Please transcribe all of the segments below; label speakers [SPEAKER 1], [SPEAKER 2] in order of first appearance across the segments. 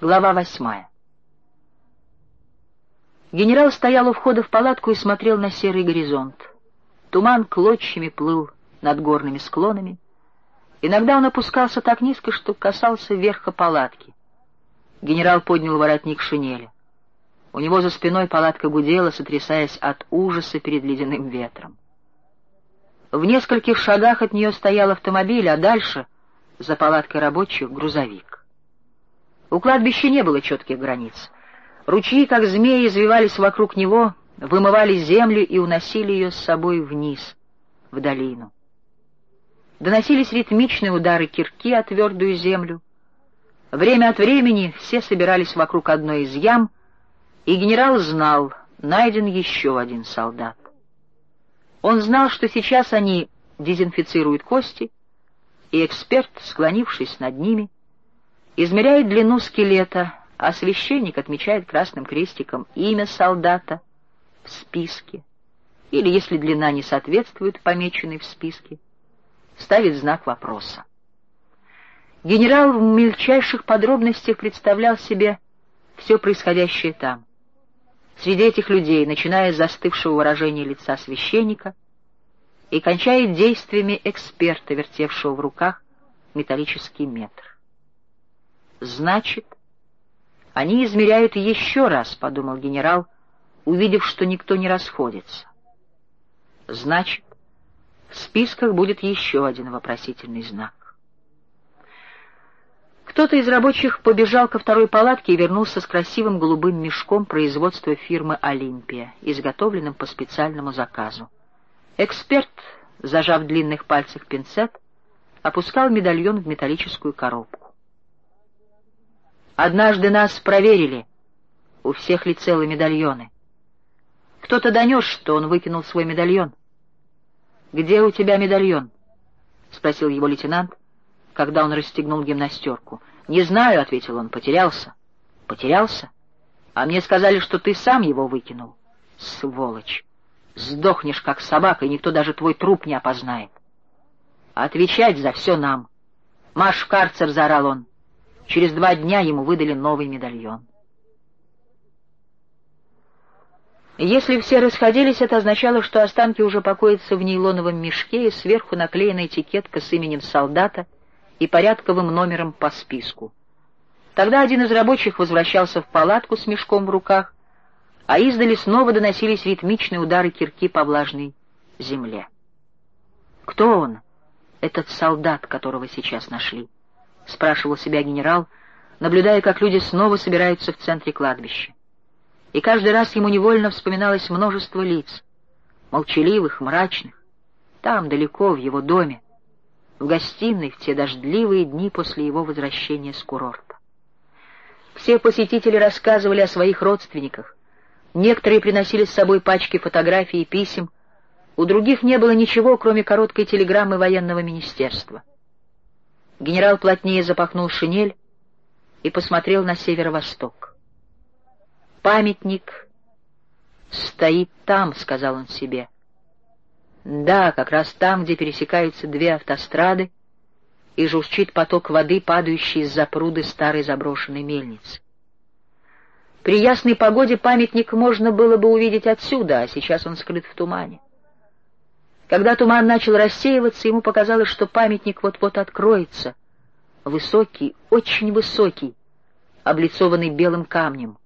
[SPEAKER 1] Глава восьмая. Генерал стоял у входа в палатку и смотрел на серый горизонт. Туман клочьями плыл над горными склонами. Иногда он опускался так низко, что касался верха палатки. Генерал поднял воротник шинели. У него за спиной палатка гудела, сотрясаясь от ужаса перед ледяным ветром. В нескольких шагах от нее стоял автомобиль, а дальше, за палаткой рабочих, грузовик. У кладбища не было четких границ. Ручьи, как змеи, извивались вокруг него, вымывали землю и уносили ее с собой вниз, в долину. Доносились ритмичные удары кирки о твердую землю. Время от времени все собирались вокруг одной из ям, и генерал знал, найден еще один солдат. Он знал, что сейчас они дезинфицируют кости, и эксперт, склонившись над ними, измеряет длину скелета, а священник отмечает красным крестиком имя солдата в списке, или, если длина не соответствует помеченной в списке, ставит знак вопроса. Генерал в мельчайших подробностях представлял себе все происходящее там. Среди этих людей, начиная с застывшего выражения лица священника и кончая действиями эксперта, вертевшего в руках металлический метр. Значит, они измеряют еще раз, — подумал генерал, увидев, что никто не расходится. Значит, в списках будет еще один вопросительный знак. Кто-то из рабочих побежал ко второй палатке и вернулся с красивым голубым мешком производства фирмы «Олимпия», изготовленным по специальному заказу. Эксперт, зажав длинных пальцах пинцет, опускал медальон в металлическую коробку. Однажды нас проверили. У всех ли целы медальоны. Кто-то донес, что он выкинул свой медальон. «Где у тебя медальон?» — спросил его лейтенант, когда он расстегнул гимнастерку. «Не знаю», — ответил он, — «потерялся». «Потерялся? А мне сказали, что ты сам его выкинул». «Сволочь! Сдохнешь, как собака, и никто даже твой труп не опознает». «Отвечать за все нам». «Маш в карцер!» — заорал он. Через два дня ему выдали новый медальон. Если все расходились, это означало, что останки уже покоятся в нейлоновом мешке, и сверху наклеена этикетка с именем солдата и порядковым номером по списку. Тогда один из рабочих возвращался в палатку с мешком в руках, а издали снова доносились ритмичные удары кирки по влажной земле. Кто он, этот солдат, которого сейчас нашли? — спрашивал себя генерал, наблюдая, как люди снова собираются в центре кладбища. И каждый раз ему невольно вспоминалось множество лиц, молчаливых, мрачных, там, далеко, в его доме, в гостиной в те дождливые дни после его возвращения с курорта. Все посетители рассказывали о своих родственниках, некоторые приносили с собой пачки фотографий и писем, у других не было ничего, кроме короткой телеграммы военного министерства. Генерал плотнее запахнул шинель и посмотрел на северо-восток. «Памятник стоит там», — сказал он себе. «Да, как раз там, где пересекаются две автострады, и журчит поток воды, падающий из-за пруды старой заброшенной мельницы. При ясной погоде памятник можно было бы увидеть отсюда, а сейчас он скрыт в тумане. Когда туман начал рассеиваться, ему показалось, что памятник вот-вот откроется. Высокий, очень высокий, облицованный белым камнем.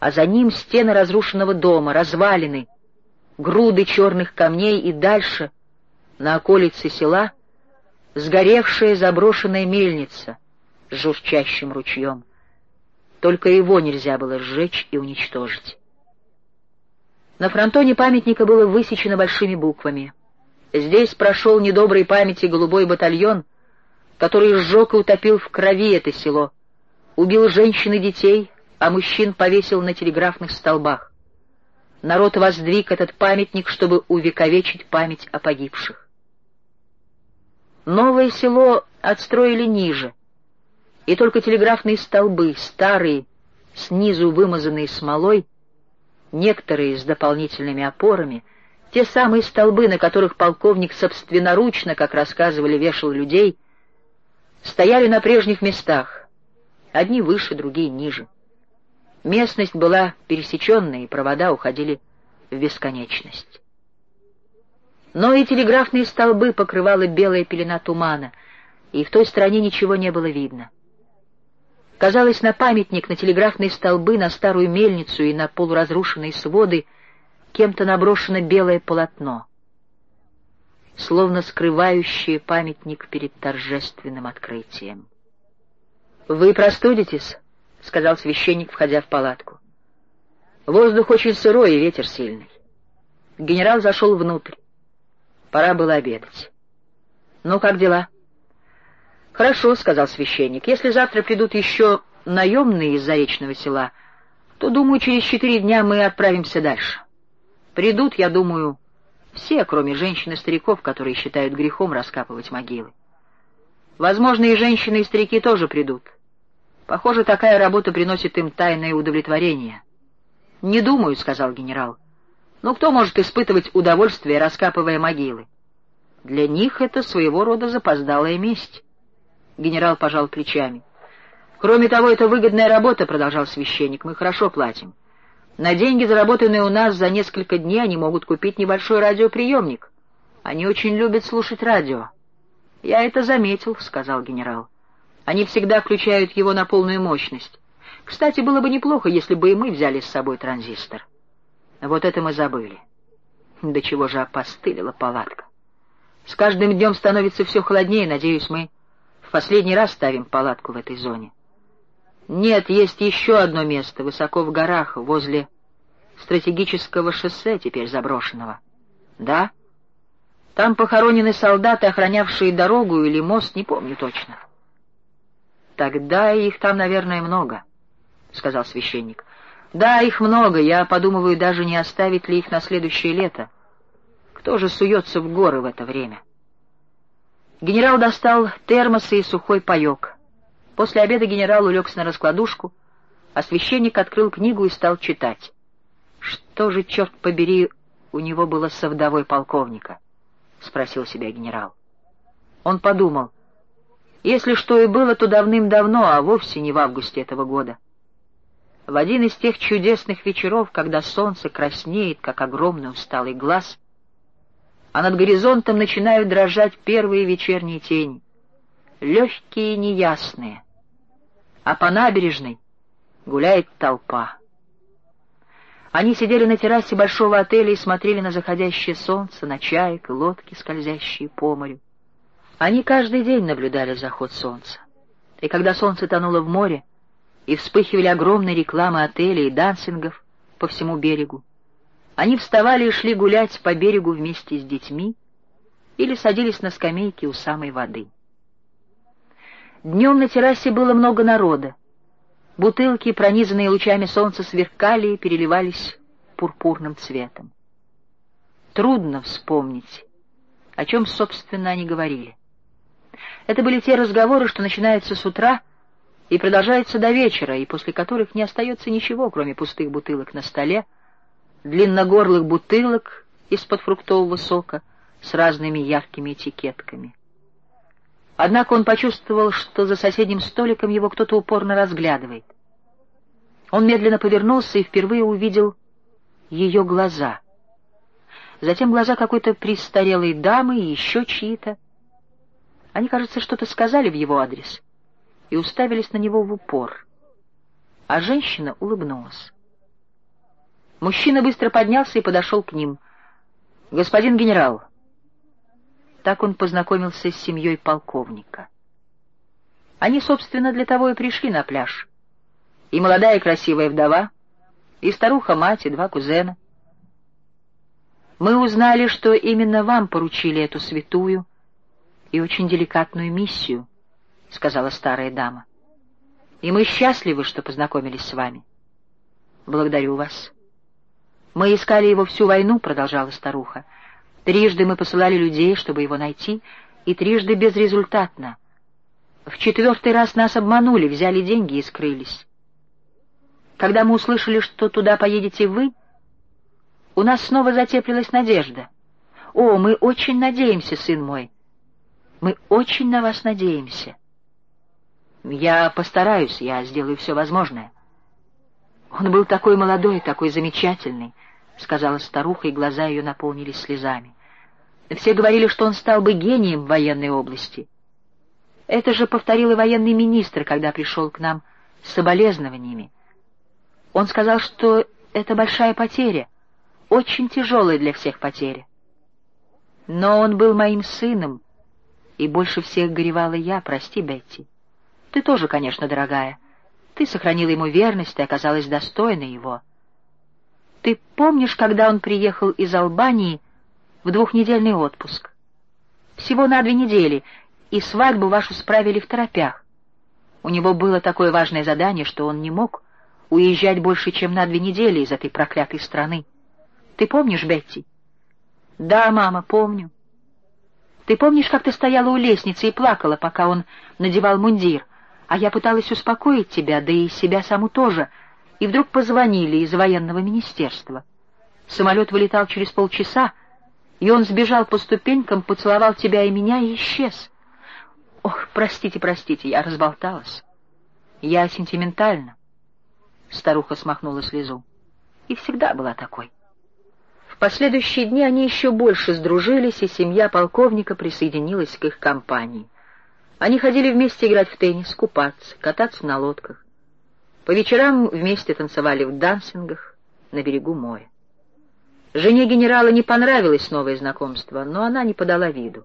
[SPEAKER 1] А за ним стены разрушенного дома, развалины, груды черных камней и дальше, на околице села, сгоревшая заброшенная мельница с журчащим ручьем. Только его нельзя было сжечь и уничтожить. На фронтоне памятника было высечено большими буквами — Здесь прошел недоброй памяти голубой батальон, который сжег и утопил в крови это село, убил женщин и детей, а мужчин повесил на телеграфных столбах. Народ воздвиг этот памятник, чтобы увековечить память о погибших. Новое село отстроили ниже, и только телеграфные столбы, старые, снизу вымазанные смолой, некоторые с дополнительными опорами — те самые столбы, на которых полковник собственноручно, как рассказывали, вешал людей, стояли на прежних местах, Одни выше, другие ниже. Местность была пересеченная, и провода уходили в бесконечность. Но и телеграфные столбы покрывала белая пелена тумана, и в той стороне ничего не было видно. Казалось, на памятник, на телеграфные столбы, на старую мельницу и на полуразрушенные своды кем-то наброшено белое полотно, словно скрывающее памятник перед торжественным открытием. «Вы простудитесь?» — сказал священник, входя в палатку. «Воздух очень сырой и ветер сильный». Генерал зашел внутрь. Пора было обедать. «Ну, как дела?» «Хорошо», — сказал священник. «Если завтра придут еще наемные из заречного села, то, думаю, через четыре дня мы отправимся дальше. Придут, я думаю, все, кроме женщин и стариков, которые считают грехом раскапывать могилы. Возможно, и женщины, и старики тоже придут. Похоже, такая работа приносит им тайное удовлетворение. «Не думаю», — сказал генерал. Но кто может испытывать удовольствие, раскапывая могилы? Для них это своего рода запоздалая месть. Генерал пожал плечами. Кроме того, это выгодная работа, продолжал священник, мы хорошо платим. На деньги, заработанные у нас за несколько дней, они могут купить небольшой радиоприемник. Они очень любят слушать радио. Я это заметил, сказал генерал. Они всегда включают его на полную мощность. Кстати, было бы неплохо, если бы и мы взяли с собой транзистор. Вот это мы забыли. До чего же опостылила палатка. С каждым днем становится все холоднее, надеюсь, мы в последний раз ставим палатку в этой зоне. Нет, есть еще одно место, высоко в горах, возле стратегического шоссе, теперь заброшенного. Да? Там похоронены солдаты, охранявшие дорогу или мост, не помню точно. Тогда их там, наверное, много, — сказал священник. Да, их много, я подумываю даже не оставить ли их на следующее лето. Кто же суется в горы в это время? Генерал достал термосы и сухой паек. После обеда генерал улегся на раскладушку, а священник открыл книгу и стал читать. Что же, черт побери, у него было со вдовой полковника? — спросил себя генерал. Он подумал, если что и было, то давным-давно, а вовсе не в августе этого года в один из тех чудесных вечеров, когда солнце краснеет, как огромный усталый глаз, а над горизонтом начинают дрожать первые вечерние тени, легкие и неясные, а по набережной гуляет толпа. Они сидели на террасе большого отеля и смотрели на заходящее солнце, на чаек лодки, скользящие по морю. Они каждый день наблюдали заход солнца. И когда солнце тонуло в море, и вспыхивали огромные рекламы отелей и дансингов по всему берегу. Они вставали и шли гулять по берегу вместе с детьми или садились на скамейки у самой воды. Днем на террасе было много народа. Бутылки, пронизанные лучами солнца, сверкали и переливались пурпурным цветом. Трудно вспомнить, о чем, собственно, они говорили. Это были те разговоры, что начинаются с утра — и продолжается до вечера, и после которых не остается ничего, кроме пустых бутылок на столе, длинногорлых бутылок из-под фруктового сока с разными яркими этикетками. Однако он почувствовал, что за соседним столиком его кто-то упорно разглядывает. Он медленно повернулся и впервые увидел ее глаза. Затем глаза какой-то престарелой дамы и еще чьи-то. Они, кажется, что-то сказали в его адрес — и уставились на него в упор. А женщина улыбнулась. Мужчина быстро поднялся и подошел к ним. «Господин генерал!» Так он познакомился с семьей полковника. Они, собственно, для того и пришли на пляж. И молодая красивая вдова, и старуха-мать, и два кузена. Мы узнали, что именно вам поручили эту святую и очень деликатную миссию —— сказала старая дама. — И мы счастливы, что познакомились с вами. — Благодарю вас. — Мы искали его всю войну, — продолжала старуха. Трижды мы посылали людей, чтобы его найти, и трижды безрезультатно. В четвертый раз нас обманули, взяли деньги и скрылись. Когда мы услышали, что туда поедете вы, у нас снова затеплилась надежда. О, мы очень надеемся, сын мой. Мы очень на вас надеемся. Я постараюсь, я сделаю все возможное. Он был такой молодой, такой замечательный, — сказала старуха, и глаза ее наполнились слезами. Все говорили, что он стал бы гением в военной области. Это же повторил и военный министр, когда пришел к нам с соболезнованиями. Он сказал, что это большая потеря, очень тяжелая для всех потеря. Но он был моим сыном, и больше всех горевала я, прости, Бетти. Ты тоже, конечно, дорогая. Ты сохранила ему верность и оказалась достойной его. Ты помнишь, когда он приехал из Албании в двухнедельный отпуск? Всего на две недели, и свадьбу вашу справили в торопях. У него было такое важное задание, что он не мог уезжать больше, чем на две недели из этой проклятой страны. Ты помнишь, Бетти? Да, мама, помню. Ты помнишь, как ты стояла у лестницы и плакала, пока он надевал мундир? А я пыталась успокоить тебя, да и себя саму тоже, и вдруг позвонили из военного министерства. Самолет вылетал через полчаса, и он сбежал по ступенькам, поцеловал тебя и меня и исчез. Ох, простите, простите, я разболталась. Я сентиментальна. Старуха смахнула слезу. И всегда была такой. В последующие дни они еще больше сдружились, и семья полковника присоединилась к их компании. Они ходили вместе играть в теннис, купаться, кататься на лодках. По вечерам вместе танцевали в дансингах на берегу моря. Жене генерала не понравилось новое знакомство, но она не подала виду.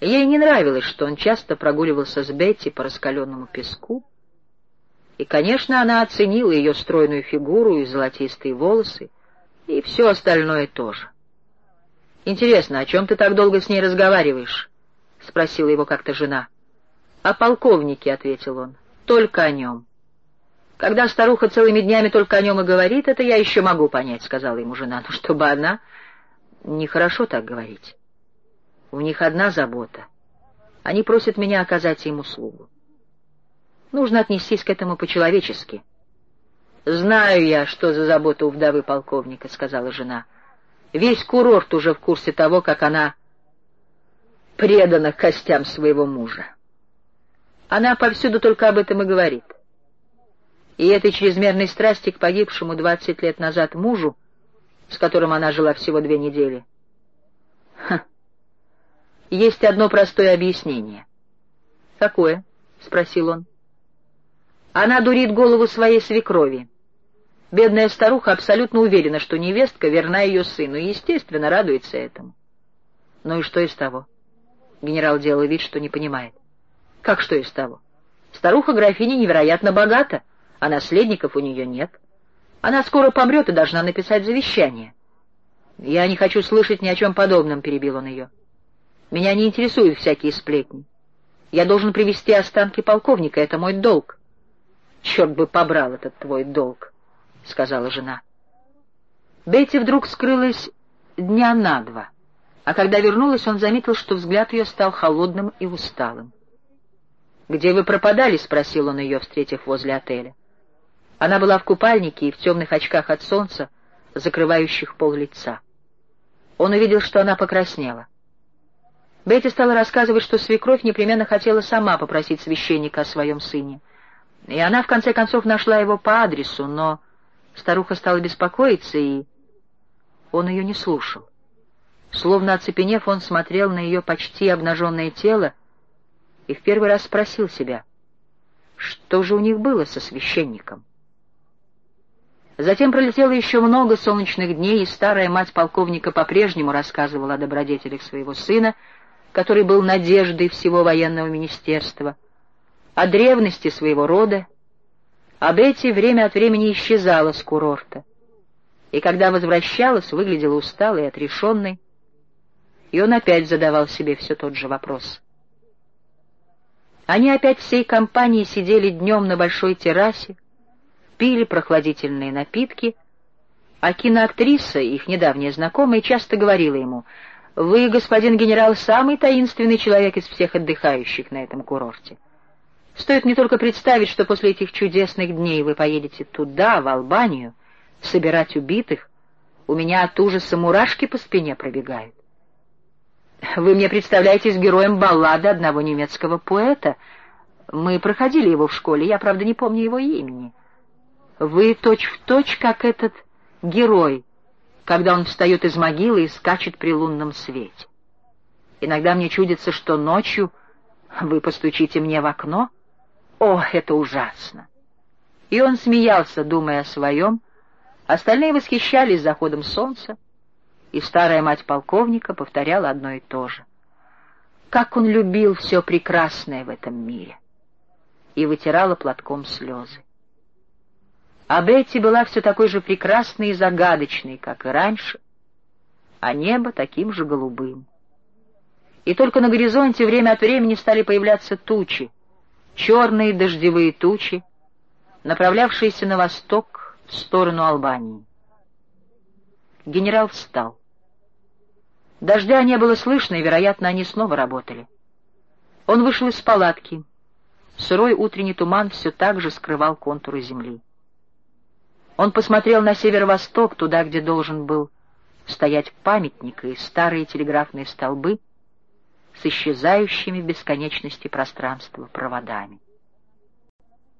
[SPEAKER 1] Ей не нравилось, что он часто прогуливался с Бетти по раскаленному песку, и, конечно, она оценила ее стройную фигуру и золотистые волосы, и все остальное тоже. «Интересно, о чем ты так долго с ней разговариваешь?» — спросила его как-то жена. «О полковнике», — ответил он, — «только о нем». «Когда старуха целыми днями только о нем и говорит, это я еще могу понять», — сказала ему жена, — «но чтобы она...» «Нехорошо так говорить. У них одна забота. Они просят меня оказать им услугу. Нужно отнестись к этому по-человечески». «Знаю я, что за забота у вдовы полковника», — сказала жена. «Весь курорт уже в курсе того, как она предана костям своего мужа. Она повсюду только об этом и говорит. И этой чрезмерной страсти к погибшему двадцать лет назад мужу, с которым она жила всего две недели, Ха. есть одно простое объяснение. «Какое?» — спросил он. Она дурит голову своей свекрови. Бедная старуха абсолютно уверена, что невестка верна ее сыну, и, естественно, радуется этому. Ну и что из того? Генерал делал вид, что не понимает. Как что из того? Старуха-графиня невероятно богата, а наследников у нее нет. Она скоро помрет и должна написать завещание. Я не хочу слышать ни о чем подобном, — перебил он ее. Меня не интересуют всякие сплетни. Я должен привести останки полковника, это мой долг. Черт бы побрал этот твой долг, — сказала жена. Бетти вдруг скрылась дня на два. А когда вернулась, он заметил, что взгляд ее стал холодным и усталым. «Где вы пропадали?» — спросил он ее, встретив возле отеля. Она была в купальнике и в темных очках от солнца, закрывающих пол лица. Он увидел, что она покраснела. Бетти стала рассказывать, что свекровь непременно хотела сама попросить священника о своем сыне. И она, в конце концов, нашла его по адресу, но старуха стала беспокоиться, и он ее не слушал. Словно оцепенев, он смотрел на ее почти обнаженное тело и в первый раз спросил себя, что же у них было со священником. Затем пролетело еще много солнечных дней, и старая мать полковника по-прежнему рассказывала о добродетелях своего сына, который был надеждой всего военного министерства, о древности своего рода, об эти время от времени исчезала с курорта, и когда возвращалась, выглядела усталой и отрешенной, и он опять задавал себе все тот же вопрос. Они опять всей компанией сидели днем на большой террасе, пили прохладительные напитки, а киноактриса, их недавняя знакомая, часто говорила ему, «Вы, господин генерал, самый таинственный человек из всех отдыхающих на этом курорте. Стоит не только представить, что после этих чудесных дней вы поедете туда, в Албанию, собирать убитых, у меня от ужаса мурашки по спине пробегают. Вы мне представляетесь героем баллады одного немецкого поэта. Мы проходили его в школе, я, правда, не помню его имени. Вы точь-в-точь, точь, как этот герой, когда он встает из могилы и скачет при лунном свете. Иногда мне чудится, что ночью вы постучите мне в окно. О, это ужасно! И он смеялся, думая о своем. Остальные восхищались заходом солнца, и старая мать полковника повторяла одно и то же. Как он любил все прекрасное в этом мире! И вытирала платком слезы. А Бетти была все такой же прекрасной и загадочной, как и раньше, а небо таким же голубым. И только на горизонте время от времени стали появляться тучи, черные дождевые тучи, направлявшиеся на восток в сторону Албании. Генерал встал. Дождя не было слышно, и, вероятно, они снова работали. Он вышел из палатки. Сырой утренний туман все так же скрывал контуры земли. Он посмотрел на северо-восток, туда, где должен был стоять памятник и старые телеграфные столбы с исчезающими в бесконечности пространства проводами.